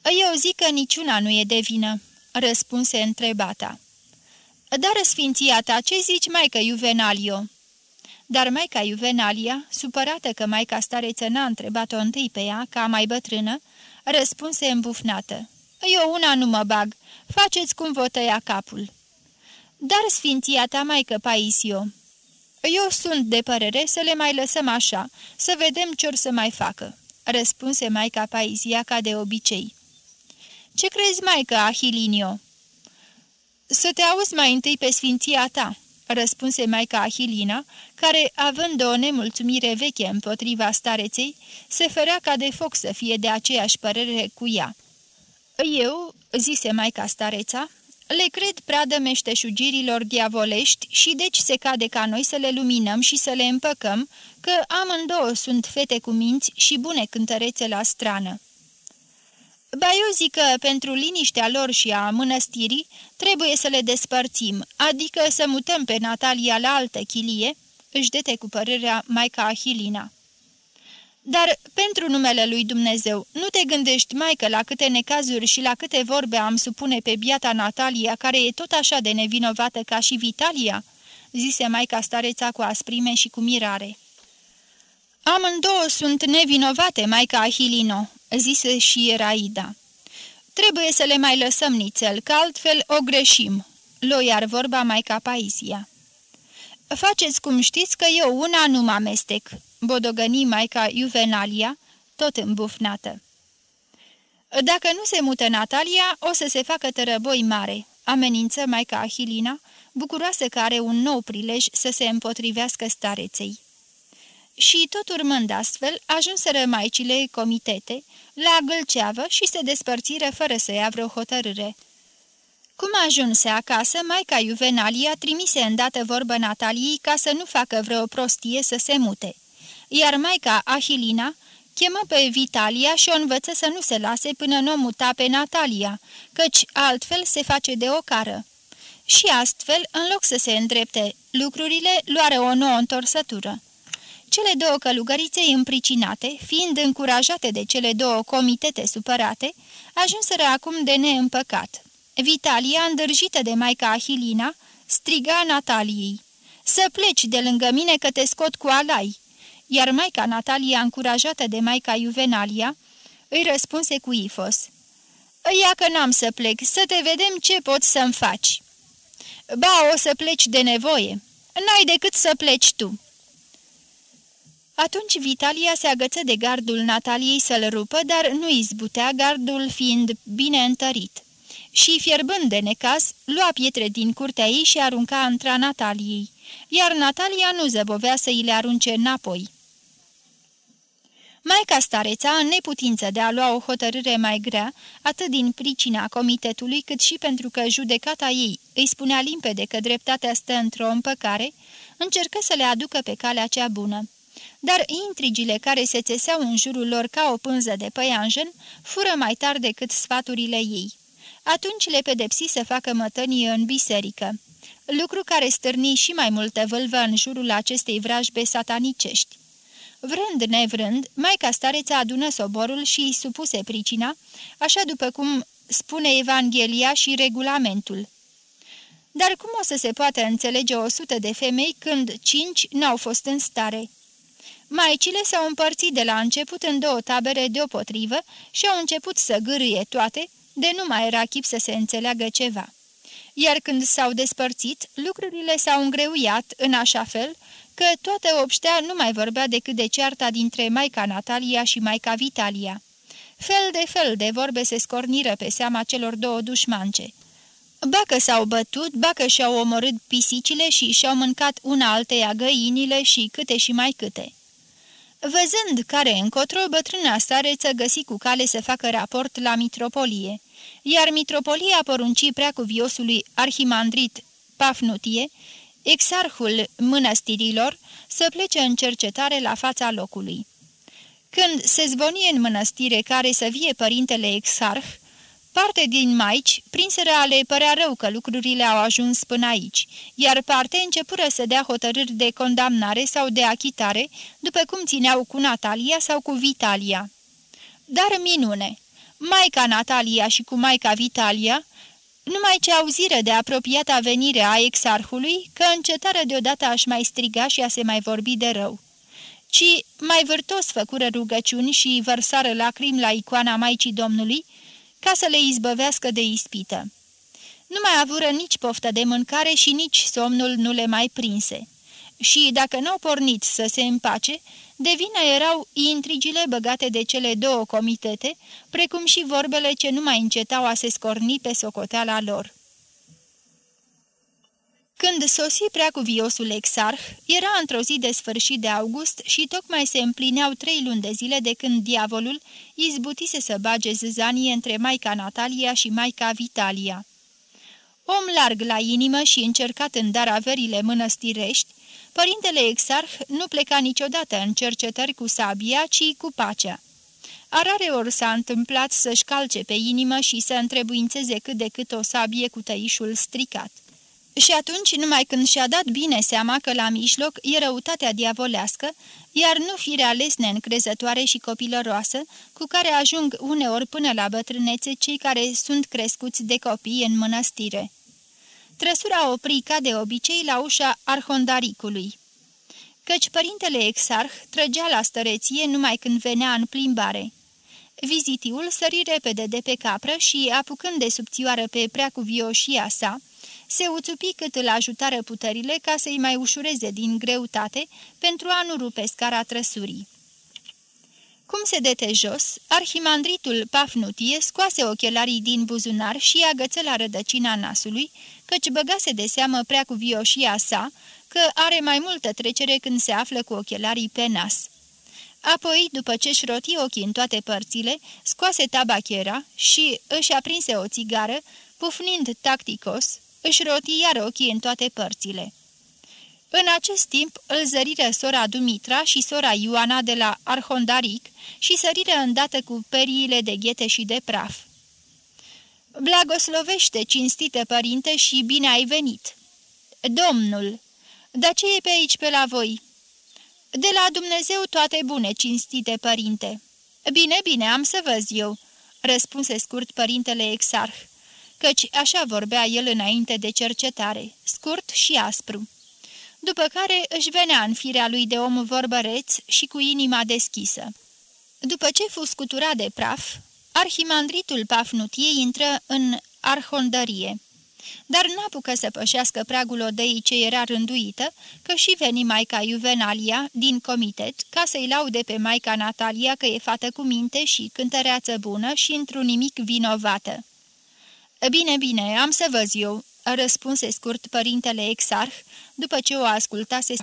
Eu zic că niciuna nu e de vină," răspunse întrebata. Dar, sfinția ta, ce zici, maică Juvenalio?" Dar maica Juvenalia, supărată că maica stareță n-a întrebat-o întâi pe ea, ca mai bătrână, răspunse îmbufnată. Eu una nu mă bag, faceți cum vă tăia capul." Dar, sfinția ta, maică Paisio," Eu sunt de părere să le mai lăsăm așa, să vedem ce-or să mai facă," răspunse maica Paisia ca de obicei. Ce crezi, maică Ahilinio?" Să te auzi mai întâi pe sfinția ta," răspunse maica Ahilina, care, având o nemulțumire veche împotriva stareței, se ferea ca de foc să fie de aceeași părere cu ea. Eu," zise maica stareța, le cred pradă meșteșugirilor diavolești și deci se cade ca noi să le luminăm și să le împăcăm, că amândouă sunt fete cu minți și bune cântărețe la strană. Ba eu zic că pentru liniștea lor și a mănăstirii trebuie să le despărțim, adică să mutăm pe Natalia la altă chilie, își dete cu părerea Maica Ahilina. Dar, pentru numele lui Dumnezeu, nu te gândești, mai că la câte necazuri și la câte vorbe am supune pe biata Natalia, care e tot așa de nevinovată ca și Vitalia?" zise Maica stareța cu asprime și cu mirare. Amândouă sunt nevinovate, Maica Ahilino," zise și Eraida. Trebuie să le mai lăsăm nițel, că altfel o greșim," lo iar vorba Maica Paisia. Faceți cum știți că eu una nu mă amestec," bodogăni maica Juvenalia, tot îmbufnată. Dacă nu se mută Natalia, o să se facă tărăboi mare," amenință maica Ahilina, bucuroasă că are un nou prilej să se împotrivească stareței. Și tot urmând astfel, ajunseră maicile comitete la gâlceavă și se despărțiră fără să ia vreo hotărâre. Cum ajunse acasă, maica Juvenalia trimise îndată vorbă Nataliei ca să nu facă vreo prostie să se mute, iar maica Ahilina chemă pe Vitalia și o învăță să nu se lase până nu o muta pe Natalia, căci altfel se face de ocară. Și astfel, în loc să se îndrepte lucrurile, luare o nouă întorsătură. Cele două călugărițe împricinate, fiind încurajate de cele două comitete supărate, ajunseră acum de neîmpăcat. Vitalia, îndârjită de maica Ahilina, striga Nataliei. Să pleci de lângă mine că te scot cu alai!" Iar maica Natalia, încurajată de maica Juvenalia, îi răspunse cu ifos. Ia că n-am să plec, să te vedem ce poți să-mi faci." Ba, o să pleci de nevoie. N-ai decât să pleci tu." Atunci Vitalia se agăță de gardul Nataliei să-l rupă, dar nu izbutea, gardul fiind bine întărit și, fierbând de necas, lua pietre din curtea ei și arunca între Nataliei, iar Natalia nu zăbovea să îi le arunce înapoi. Maica stareța, în neputință de a lua o hotărâre mai grea, atât din pricina comitetului, cât și pentru că judecata ei îi spunea limpede că dreptatea stă într-o împăcare, încercă să le aducă pe calea cea bună. Dar intrigile care se țeseau în jurul lor ca o pânză de păianjen fură mai tare decât sfaturile ei atunci le pedepsi să facă mătănie în biserică, lucru care stârni și mai multă vâlvă în jurul acestei vrajbe satanicești. Vrând nevrând, Maica Stareța adună soborul și îi supuse pricina, așa după cum spune Evanghelia și regulamentul. Dar cum o să se poată înțelege o sută de femei când cinci n-au fost în stare? Maicile s-au împărțit de la început în două tabere deopotrivă și au început să gârâie toate, de nu mai era chip să se înțeleagă ceva. Iar când s-au despărțit, lucrurile s-au îngreuiat în așa fel că toată obștea nu mai vorbea decât de cearta dintre Maica Natalia și Maica Vitalia. Fel de fel de vorbe se scorniră pe seama celor două dușmance. Bacă s-au bătut, bacă și-au omorât pisicile și și-au mâncat una alteia găinile și câte și mai câte. Văzând care încotro, bătrâna stareță găsi cu cale să facă raport la mitropolie, iar mitropolia porunci preacuviosului arhimandrit Pafnutie, exarhul mănăstirilor, să plece în cercetare la fața locului. Când se zvonie în mănăstire care să vie părintele exarh, Parte din maici prinseră a le părea rău că lucrurile au ajuns până aici, iar parte începură să dea hotărâri de condamnare sau de achitare, după cum țineau cu Natalia sau cu Vitalia. Dar minune! Maica Natalia și cu Maica Vitalia, numai ce auziră de apropiata venire a exarhului, că încetară deodată aș mai striga și a se mai vorbi de rău ci mai vârtos făcură rugăciuni și vărsară lacrimi la icoana Maicii Domnului, ca să le izbăvească de ispită. Nu mai avură nici poftă de mâncare și nici somnul nu le mai prinse. Și dacă n-au pornit să se împace, de vină erau intrigile băgate de cele două comitete, precum și vorbele ce nu mai încetau a se scorni pe socoteala lor. Când sosi preacuviosul exarh, era într-o zi de sfârșit de august și tocmai se împlineau trei luni de zile de când diavolul izbutise să bage zâzanie între Maica Natalia și Maica Vitalia. Om larg la inimă și încercat în dar averile mănăstirești, părintele exarh nu pleca niciodată în cercetări cu sabia, ci cu pacea. Arare ori s-a întâmplat să-și calce pe inimă și să întrebuințeze cât de cât o sabie cu tăișul stricat. Și atunci, numai când și-a dat bine seama că la mijloc e răutatea diavolească, iar nu firea lesne încrezătoare și copilăroasă, cu care ajung uneori până la bătrânețe cei care sunt crescuți de copii în mănăstire. Trăsura opri ca de obicei la ușa arhondaricului. Căci părintele exarh trăgea la stăreție numai când venea în plimbare. Vizitiul sări repede de pe capră și, apucând de subțioară pe preacuvioșia sa, se uțupi cât îl ajutară puterile ca să-i mai ușureze din greutate pentru a nu rupe scara trăsurii. Cum se dete jos, arhimandritul Pafnutie scoase ochelarii din buzunar și agăță la rădăcina nasului, căci băgase de seamă prea cu vioșia sa, că are mai multă trecere când se află cu ochelarii pe nas. Apoi, după ce-și roti ochii în toate părțile, scoase tabachera și își aprinse o țigară, pufnind tacticos, își roti iar ochii în toate părțile. În acest timp îl zăriră sora Dumitra și sora Ioana de la Arhondaric și săriră îndată cu periile de ghete și de praf. Blagoslovește, cinstite părinte, și bine ai venit!" Domnul! De ce e pe aici pe la voi?" De la Dumnezeu toate bune, cinstite părinte." Bine, bine, am să văz eu," răspunse scurt părintele exarh, căci așa vorbea el înainte de cercetare, scurt și aspru după care își venea în firea lui de om vorbăreț și cu inima deschisă. După ce fu scuturat de praf, arhimandritul Pafnutie intră în arhondărie, dar n-apucă să pășească pragul odeii ce era rânduită, că și veni maica Juvenalia din comitet ca să-i laude pe maica Natalia că e fată cu minte și cântăreață bună și într-un nimic vinovată. Bine, bine, am să văz eu," răspunse scurt părintele exarh, după ce o ascultase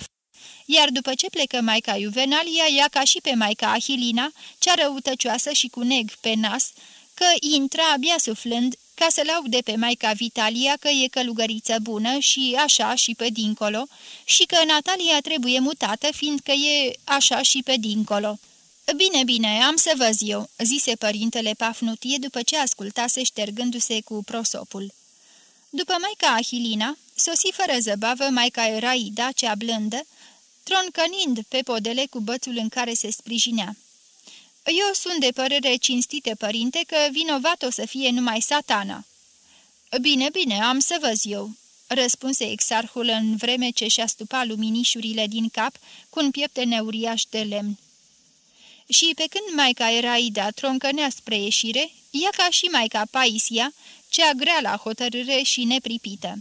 iar după ce plecă maica Juvenalia, ea ca și pe maica Ahilina, cea răutăcioasă și cu neg pe nas, că intra abia suflând ca să laude pe maica Vitalia că e călugăriță bună și așa și pe dincolo, și că Natalia trebuie mutată, fiindcă e așa și pe dincolo. Bine, bine, am să văz eu," zise părintele Pafnutie după ce ascultase ștergându-se cu prosopul. După maica Ahilina, sosi fără zăbavă maica Eraida, cea blândă, troncănind pe podele cu bățul în care se sprijinea. Eu sunt de părere cinstite, părinte, că vinovat o să fie numai satana." Bine, bine, am să văz eu," răspunse exarhul în vreme ce și-a stupa luminișurile din cap cu un piepte uriaș de lemn. Și pe când maica Eraida troncănea spre ieșire, ea ca și maica Paisia, cea grea la hotărâre și nepripită.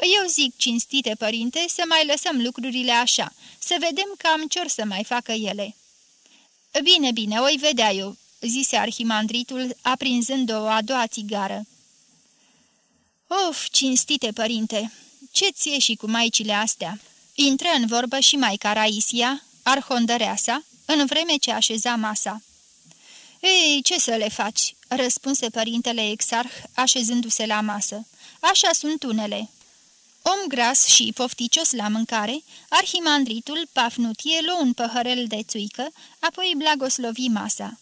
Eu zic, cinstite părinte, să mai lăsăm lucrurile așa, să vedem cam ce să mai facă ele." Bine, bine, oi vedea eu," zise arhimandritul, aprinzând o a doua țigară. Of, cinstite părinte, ce ție și cu maicile astea?" Intră în vorbă și maica Raisia, arhondăreasa, în vreme ce așeza masa. Ei, ce să le faci?" răspunse părintele exarh, așezându-se la masă. Așa sunt unele." Om gras și pofticios la mâncare, arhimandritul Pafnutie luă un păhărel de țuică, apoi blagoslovi masa.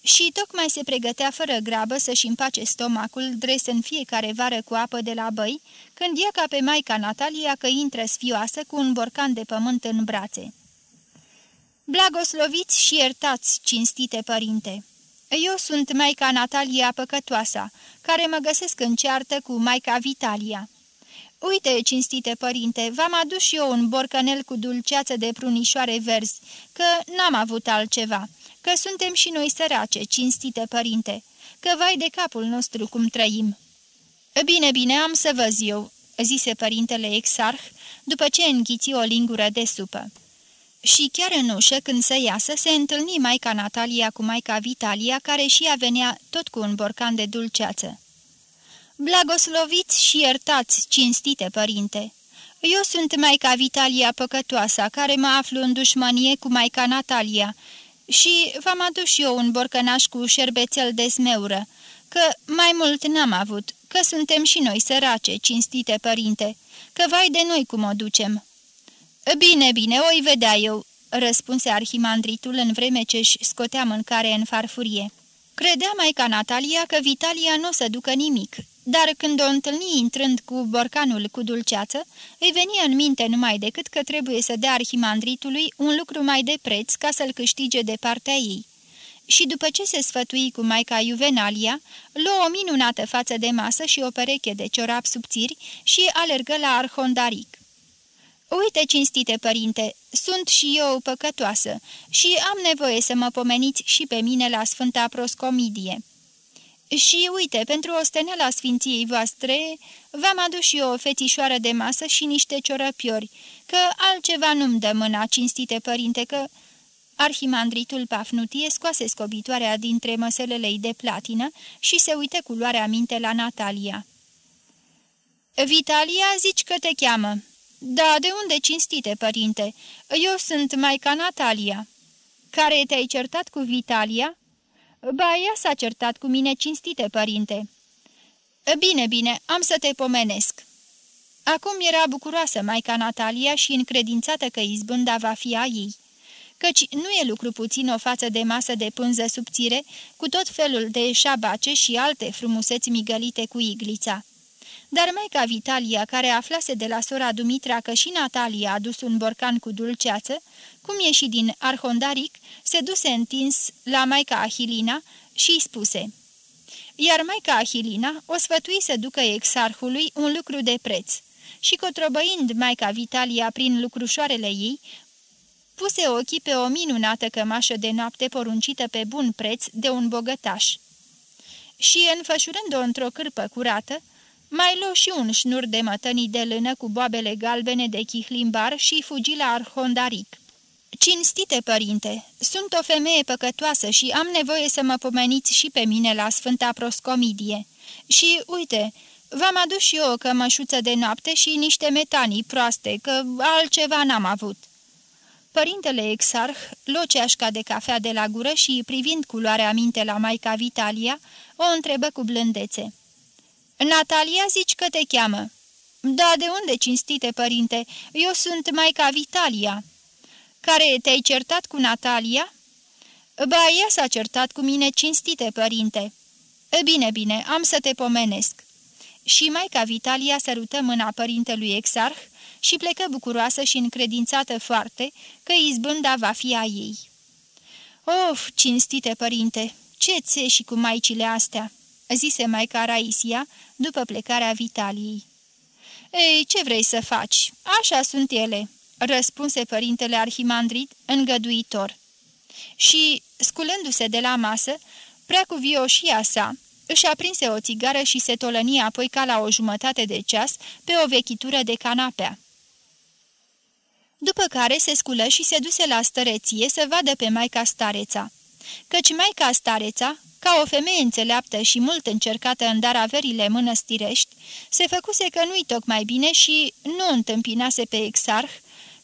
Și tocmai se pregătea fără grabă să-și împace stomacul, dres în fiecare vară cu apă de la băi, când ia ca pe maica Natalia că intră sfioasă cu un borcan de pământ în brațe. Blagosloviți și iertați, cinstite părinte! Eu sunt maica Natalia Păcătoasa, care mă găsesc în ceartă cu maica Vitalia." Uite, cinstite părinte, v-am adus și eu un borcanel cu dulceață de prunișoare verzi, că n-am avut altceva, că suntem și noi sărace, cinstite părinte, că vai de capul nostru cum trăim." Bine, bine, am să văz eu," zise părintele exarh, după ce înghiți o lingură de supă. Și chiar în ușă, când să iasă, se întâlni maica Natalia cu maica Vitalia, care și ea venea tot cu un borcan de dulceață. Blagosloviți și iertați, cinstite părinte! Eu sunt maica Vitalia păcătoasa, care mă aflu în dușmanie cu maica Natalia și v-am adus și eu un borcănaș cu șerbețel de smeură, că mai mult n-am avut, că suntem și noi sărace, cinstite părinte, că vai de noi cum o ducem." Bine, bine, o-i vedea eu," răspunse arhimandritul în vreme ce-și scotea mâncare în farfurie. Credea maica Natalia că Vitalia nu o să ducă nimic, dar când o întâlni intrând cu borcanul cu dulceață, îi venia în minte numai decât că trebuie să dea arhimandritului un lucru mai de preț ca să-l câștige de partea ei. Și după ce se sfătui cu maica Juvenalia, luă o minunată față de masă și o pereche de ciorap subțiri și alergă la Arhondaric. Uite, cinstite părinte, sunt și eu păcătoasă și am nevoie să mă pomeniți și pe mine la Sfânta Proscomidie." Și uite, pentru osteneala sfinției voastre, v-am adus și eu o fetișoară de masă și niște ciorăpiori, că altceva nu-mi dă mâna, cinstite părinte, că... Arhimandritul Pafnutie scoase scobitoarea dintre măselele ei de platină și se uită cu luarea minte la Natalia. Vitalia, zici că te cheamă." Da, de unde cinstite, părinte? Eu sunt Maica Natalia." Care te-ai certat cu Vitalia?" Ba, ea s-a certat cu mine cinstite, părinte." Bine, bine, am să te pomenesc." Acum era bucuroasă Maica Natalia și încredințată că izbânda va fi a ei căci nu e lucru puțin o față de masă de pânză subțire, cu tot felul de șabace și alte frumuseți migălite cu iglița. Dar maica Vitalia, care aflase de la sora Dumitra că și Natalia a dus un borcan cu dulceață, cum e și din Arhondaric, se duse întins la maica Ahilina și îi spuse Iar maica Ahilina o sfătui să ducă exarhului un lucru de preț și cotrobăind maica Vitalia prin lucrușoarele ei, puse ochii pe o minunată cămașă de noapte poruncită pe bun preț de un bogătaș. Și, înfășurând-o într-o cârpă curată, mai luă și un șnur de mătănii de lână cu boabele galbene de chihlimbar și fugi la Arhondaric. Cinstite părinte, sunt o femeie păcătoasă și am nevoie să mă pomeniți și pe mine la Sfânta Proscomidie. Și, uite, v-am adus și eu o cămășuță de noapte și niște metanii proaste, că altceva n-am avut." Părintele exarh luă ceașca de cafea de la gură și, privind culoarea minte la Maica Vitalia, o întrebă cu blândețe. Natalia zici că te cheamă?" Da, de unde, cinstite părinte? Eu sunt Maica Vitalia." Care te-ai certat cu Natalia?" Ba, ea s-a certat cu mine, cinstite părinte." Bine, bine, am să te pomenesc." Și Maica Vitalia sărută mâna părintelui exarh, și plecă bucuroasă și încredințată foarte că izbânda va fi a ei. Of, cinstite părinte, ce ți și cu maicile astea?" Zise maica Raisia după plecarea Vitaliei. Ei, ce vrei să faci? Așa sunt ele," răspunse părintele Arhimandrit, îngăduitor. Și, sculându-se de la masă, prea cu vioșia sa, își aprinse o țigară și se tolănia apoi ca la o jumătate de ceas pe o vechitură de canapea după care se sculă și se duse la stăreție să vadă pe Maica Stareța. Căci Maica Stareța, ca o femeie înțeleaptă și mult încercată în dar averile mănăstirești, se făcuse că nu-i tocmai bine și nu întâmpinase pe exarh,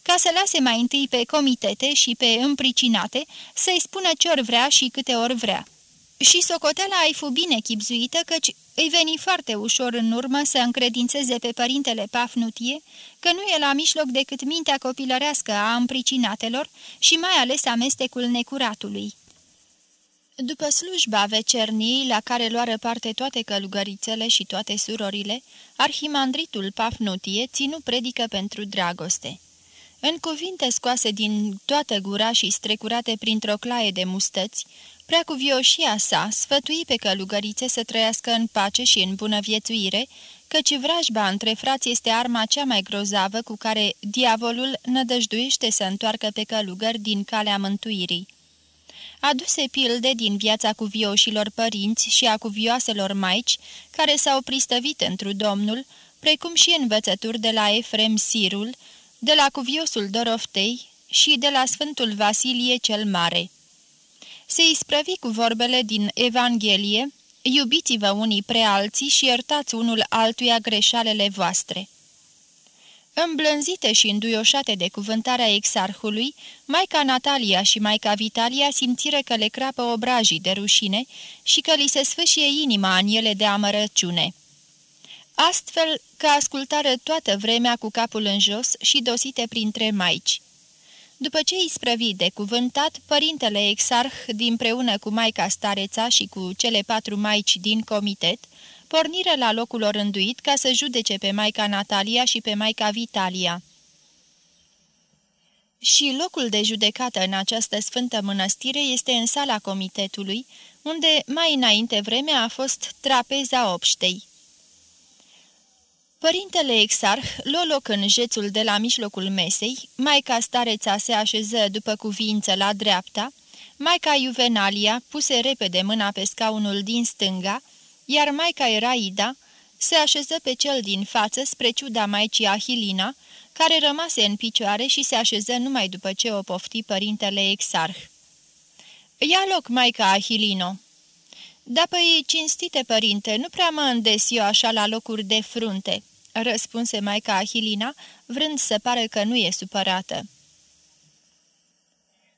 ca să lase mai întâi pe comitete și pe împricinate să-i spună ce ori vrea și câte ori vrea. Și socoteala ai fu bine chipzuită, căci îi veni foarte ușor în urmă să încredințeze pe părintele Pafnutie că nu e la mijloc decât mintea copilărească a împricinatelor și mai ales amestecul necuratului. După slujba vecerniei, la care luară parte toate călugărițele și toate surorile, arhimandritul Pafnutie ținu predică pentru dragoste. În cuvinte scoase din toată gura și strecurate printr-o claie de mustăți, Prea cu vioșia sa, sfătui pe călugărițe să trăiască în pace și în bună viețuire, căci vrajba între frați este arma cea mai grozavă cu care diavolul nădăjduiește să întoarcă pe călugări din calea mântuirii. Aduse pilde din viața cuvioșilor părinți și a cuvioaselor maici, care s-au pristăvit întru Domnul, precum și învățături de la Efrem Sirul, de la cuviosul Doroftei și de la Sfântul Vasilie cel Mare se isprăvi cu vorbele din Evanghelie, iubiți-vă unii pre alții și iertați unul altuia greșalele voastre. Îmblânzite și înduioșate de cuvântarea exarhului, Maica Natalia și Maica Vitalia simțiră că le crapă obrajii de rușine și că li se sfâșie inima în ele de amărăciune. Astfel că ascultară toată vremea cu capul în jos și dosite printre maici. După ce îi sprăvi de cuvântat, părintele exarh, dinpreună cu maica stareța și cu cele patru maici din comitet, porniră la locul orânduit ca să judece pe maica Natalia și pe maica Vitalia. Și locul de judecată în această sfântă mănăstire este în sala comitetului, unde mai înainte vremea a fost trapeza obștei. Părintele exarh luă loc în jețul de la mijlocul mesei, maica stareța se așeză după cuvință la dreapta, maica Juvenalia puse repede mâna pe scaunul din stânga, iar maica Eraida se așeză pe cel din față spre ciuda maicii Ahilina, care rămase în picioare și se așeză numai după ce o pofti părintele exarh. Ia loc, maica Ahilino!" Da, păi, cinstite părinte, nu prea mă îndes eu așa la locuri de frunte," răspunse maica Ahilina, vrând să pare că nu e supărată.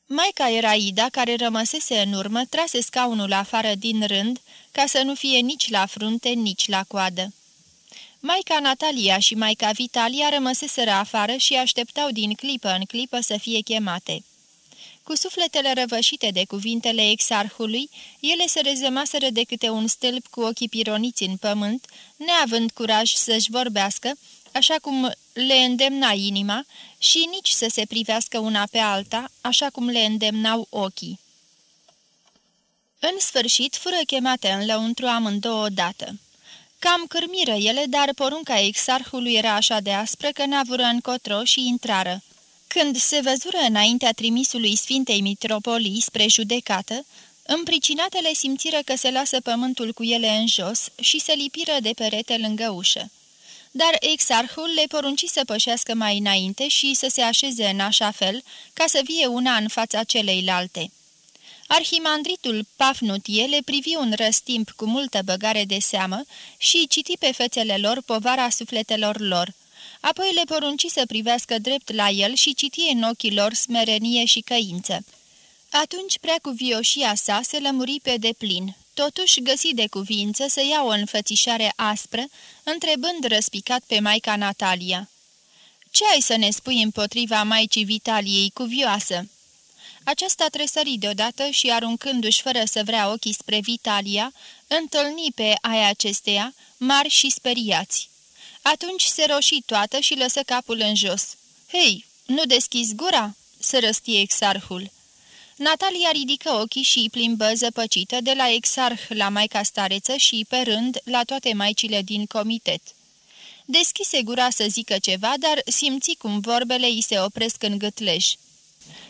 Maica era Ida, care rămăsese în urmă, trase scaunul afară din rând, ca să nu fie nici la frunte, nici la coadă. Maica Natalia și maica Vitalia rămăseseră afară și așteptau din clipă în clipă să fie chemate. Cu sufletele răvășite de cuvintele exarhului, ele se rezemaseră de câte un stâlp cu ochii pironiți în pământ, neavând curaj să-și vorbească, așa cum le îndemna inima, și nici să se privească una pe alta, așa cum le îndemnau ochii. În sfârșit, fură chemate în lăuntru amândouă odată. Cam cârmiră ele, dar porunca exarhului era așa de aspră că n-avură încotro și intrară. Când se văzură înaintea trimisului Sfintei Mitropolii spre judecată, împricinatele simțiră că se lasă pământul cu ele în jos și se lipiră de perete lângă ușă. Dar exarhul le porunci să pășească mai înainte și să se așeze în așa fel ca să vie una în fața celeilalte. Arhimandritul Pafnutie le privi un răstimp cu multă băgare de seamă și citi pe fețele lor povara sufletelor lor. Apoi le porunci să privească drept la el și citi în ochii lor smerenie și căință. Atunci prea cu vioșia sa se lămuri pe deplin. Totuși găsi de cuvință să ia o înfățișare aspră, întrebând răspicat pe maica Natalia. Ce ai să ne spui împotriva maicii Vitaliei cuvioasă?" Aceasta tresări deodată și, aruncându-și fără să vrea ochii spre Vitalia, întâlni pe aia acesteia, mari și speriați. Atunci se roșii toată și lăsă capul în jos. Hei, nu deschizi gura?" se răstie exarhul. Natalia ridică ochii și îi plimbă zăpăcită de la exarh la maica stareță și, pe rând, la toate maicile din comitet. Deschise gura să zică ceva, dar simți cum vorbele îi se opresc în gâtleș.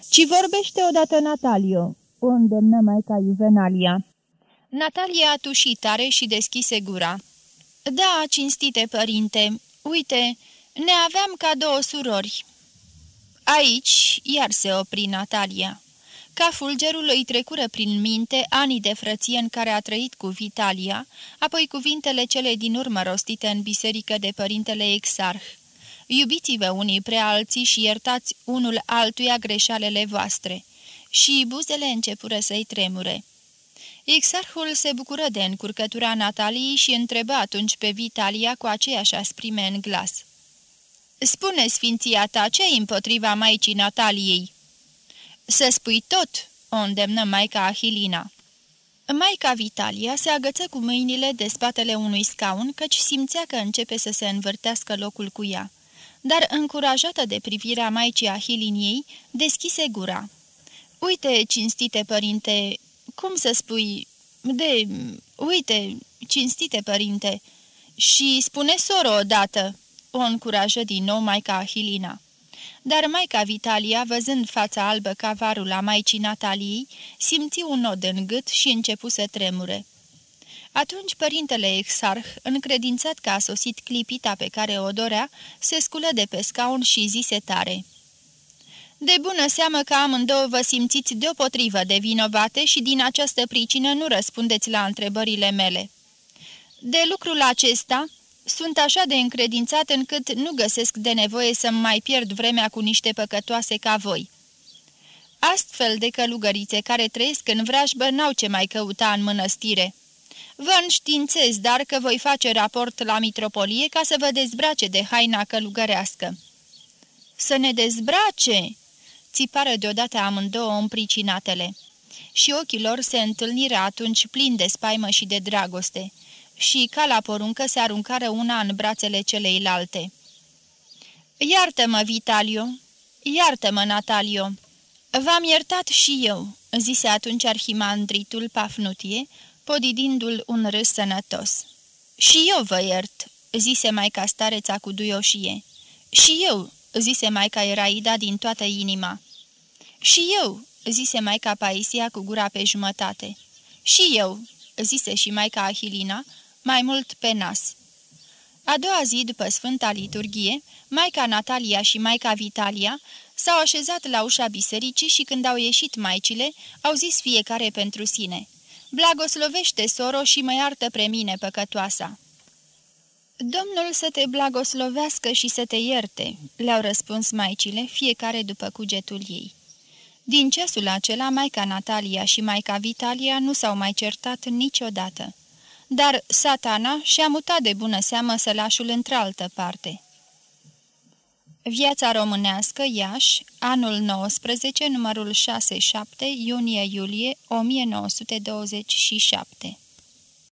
Ci vorbește odată Natalio, o îndemnă maica Juvenalia. Natalia a tușit tare și deschise gura. Da, cinstite părinte, uite, ne aveam ca două surori." Aici iar se opri Natalia. Ca fulgerul îi trecură prin minte anii de frăție în care a trăit cu Vitalia, apoi cuvintele cele din urmă rostite în biserică de părintele Exarh. Iubiți-vă unii pre alții și iertați unul altuia greșalele voastre. Și buzele începură să-i tremure. Exarhul se bucură de încurcătura Nataliei și întrebă atunci pe Vitalia cu aceeași asprime în glas. Spune, sfinția ta, ce împotriva maicii Nataliei?" Să spui tot!" o îndemnă maica Ahilina. Maica Vitalia se agăță cu mâinile de spatele unui scaun, căci simțea că începe să se învârtească locul cu ea. Dar, încurajată de privirea maicii Ahiliniei, deschise gura. Uite, cinstite părinte, cum să spui... De... Uite, cinstite părinte... Și spune soro odată!" o încurajă din nou maica Ahilina dar maica Vitalia, văzând fața albă ca varul la maicii Nataliei, simți un nod în gât și începu să tremure. Atunci părintele exarh, încredințat că a sosit clipita pe care o dorea, se sculă de pe scaun și zise tare. De bună seamă că amândouă vă simțiți deopotrivă de vinovate și din această pricină nu răspundeți la întrebările mele. De lucrul acesta, sunt așa de încredințat încât nu găsesc de nevoie să-mi mai pierd vremea cu niște păcătoase ca voi. Astfel de călugărițe care trăiesc în vrajbă n-au ce mai căuta în mănăstire. Vă înștiințez, dar că voi face raport la mitropolie ca să vă dezbrace de haina călugărească." Să ne dezbrace!" țipară deodată amândouă împricinatele. Și ochii lor se întâlniră atunci plini de spaimă și de dragoste și, ca la poruncă, se aruncară una în brațele celeilalte. Iartă-mă, Vitalio! Iartă-mă, Natalio! V-am iertat și eu!" zise atunci arhimandritul Pafnutie, podidindu-l un râs sănătos. Și eu vă iert!" zise maica stareța cu duioșie. Și eu!" zise maica Eraida din toată inima. Și eu!" zise maica Paisia cu gura pe jumătate. Și eu!" zise și maica Ahilina, mai mult pe nas. A doua zi, după Sfânta Liturghie, Maica Natalia și Maica Vitalia s-au așezat la ușa bisericii și când au ieșit maicile, au zis fiecare pentru sine, Blagoslovește, soro, și mă iartă pre mine, păcătoasa." Domnul să te blagoslovească și să te ierte," le-au răspuns maicile, fiecare după cugetul ei. Din ceasul acela, Maica Natalia și Maica Vitalia nu s-au mai certat niciodată. Dar satana și-a mutat de bună seamă sălașul într-altă parte. Viața românească, Iași, anul 19, numărul 6-7, iunie-iulie 1927